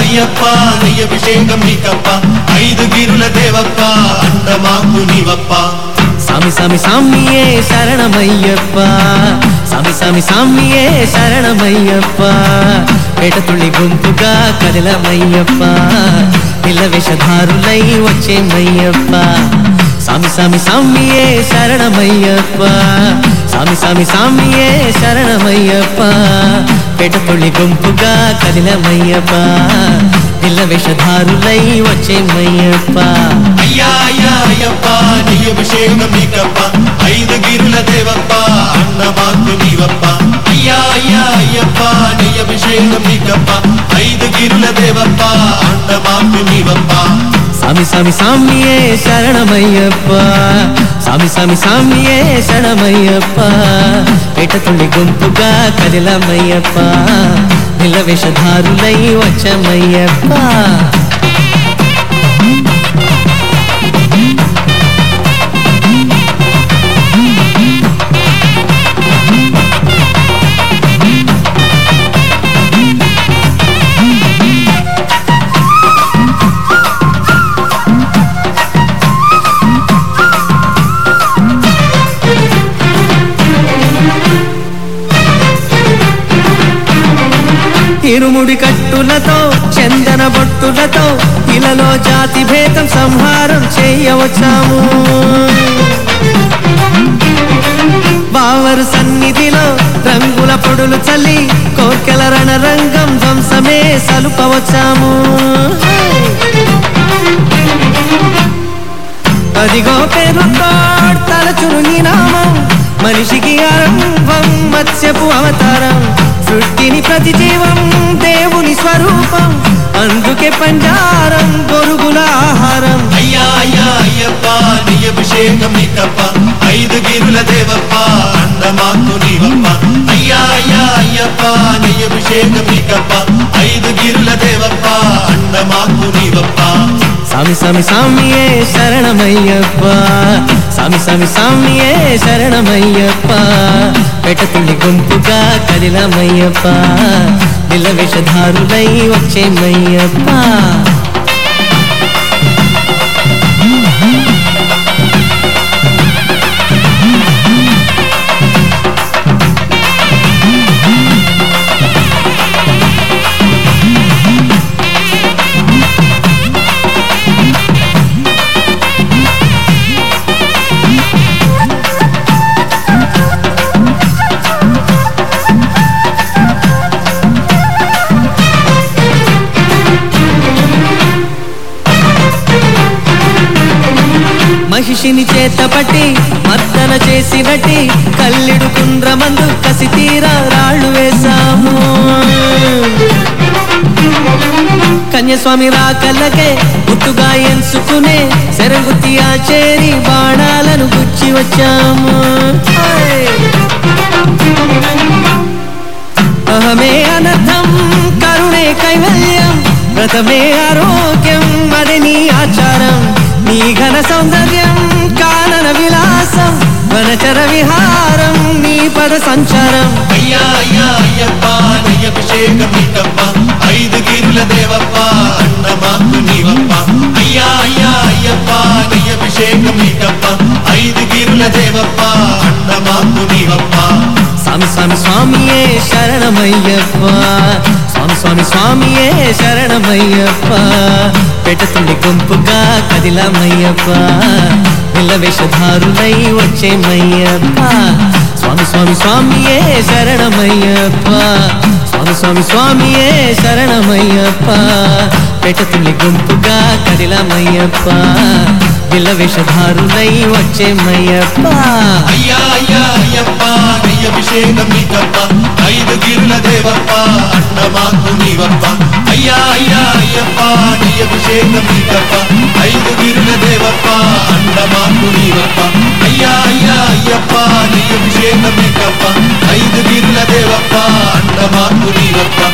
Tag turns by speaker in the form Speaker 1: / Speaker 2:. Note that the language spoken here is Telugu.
Speaker 1: ஐயப்பா நெய் அபிஷேகம் நீக்கப்பா. ஐது கிருள தேவப்பா அண்டமா புனிவப்பா నీవప్ప
Speaker 2: సామి సామి సామియే శరణమయ్యప్ప సామి సామి సామియే శరణమయ్యప్ప పేటతుళ్ళి గుంపుగా కదిలమయ్యప్ప పిల్ల వేషధారులై వచ్చేమయ్యప్ప సామి సామి సామియే శరణమయ్యప్ప సామి సామి సామియే శరణమయ్యప్ప పేటతుళ్ళి గుంపుగా కదిలమయ్యప్ప పిల్ల వేషధారులై వచ్చేమయ్యప్ప
Speaker 1: అయ్యా అయ్యా అయ్యప్ప నెయ్యభిషేకం నీకప్ప ఐదు గిరుల దేవప్ప అండమాకు నీవప్ప అయ్యా అయ్యా అయ్యప్ప నెయ్యభిషేకం నీకప్ప ఐదు గిరుల దేవప్ప అండమాకు నీవప్ప
Speaker 2: సామి సామి సామియే శరణమయ్యప్ప. సామి సామి సామియే శరణమయ్యప్ప. పేటతుళ్ళి గుంపుగా కదిలమయ్యప్ప. నిలవేషధారులై వచ్చమయ్యప్ప. ఇరుముడి కట్టులతో చందన బొట్టులతో ఇలలో జాతి భేదం సంహారం చేయవచ్చాము. బావరు సన్నిధిలో రంగుల పొడులు చల్లి కోర్కెల రణరంగం ధ్వంసమే సలుపవచ్చాము. అదిగో పేరుతో తలచురు నీ నామం మనిషికి ఆరంభం మత్స్యపు అవతారం. సృష్టిని ప్రతి జీవం దేవుని స్వరూపం. అందుకే పంజారం గొరుగుల ఆహారం.
Speaker 1: అయ్యా అయ్యా అయ్యప్ప నెయ్యభిషేకం నీకప్ప ఐదు గిరుల దేవప్ప అండమాకు నీవప్ప. అయ్యా అయ్యా అయ్యప్ప నెయ్యభిషేకం నీకప్ప ఐదు గిరుల దేవప్ప అండమాకు నీవప్ప.
Speaker 2: సామి సామి సామియే శరణమయ్యప్ప. సామి సామి సామియే శరణమయ్యప్ప. గుంపుగా నిల వేషధారులై వచ్చేమయ్యప్ప మహిషిని చేతపట్టి మర్దన చేసినట్టి కల్లిడు కుండ్రమందు కసి తీరా రాళ్ళు వేశాము. కన్యస్వామి రాకల్లకే గుట్టుగా ఎంచుకునే సెరగుత్తి చేరి బాణాలను గుచ్చి వచ్చాము. అహమే అనర్థం కరుణే కైవల్యం వ్రతమే ఆరోగ్యం నీ పద సంచారం
Speaker 1: అయ్యా అయ్యా అయ్యప్ప నెయ్యభిషేకం నీకప్ప ఐదు గిరుల దేవప్ప అండమాకు నీవప్ప అయ్యా అయ్యా అయ్యప్ప నెయ్యభిషేకం నీకప్ప ఐదు గిరుల దేవప్ప అండమాకు నీవప్ప
Speaker 2: స్వామి స్వామి స్వామియే శరణమయ్యప్ప స్వామి స్వామి స్వామియే శరణమయ్యప్ప పెట్టుతుండి గుంపుగా కదిలమయ్యప్ప పిల్ల వేషధారులై వచ్చేమయ్యప్ప స్వామి స్వామి స్వామియే శరణమయ్యప్ప. స్వామి స్వామి స్వామియే శరణమయ్యప్ప. పెట్టుతుండి గుంపుగా కదిలమయ్యప్ప పిల్ల వేషధారులై వచ్చేమయ్యప్ప
Speaker 1: అయ్యా అయ్యా అయ్యప్ప నెయ్యభిషేకం నీకప్ప. ఐదు గిరుల దేవప్ప అండమాకు నీవప్ప. అయ్యా అయ్యా అయ్యప్ప నెయ్యభిషేకం నీకప్ప unidos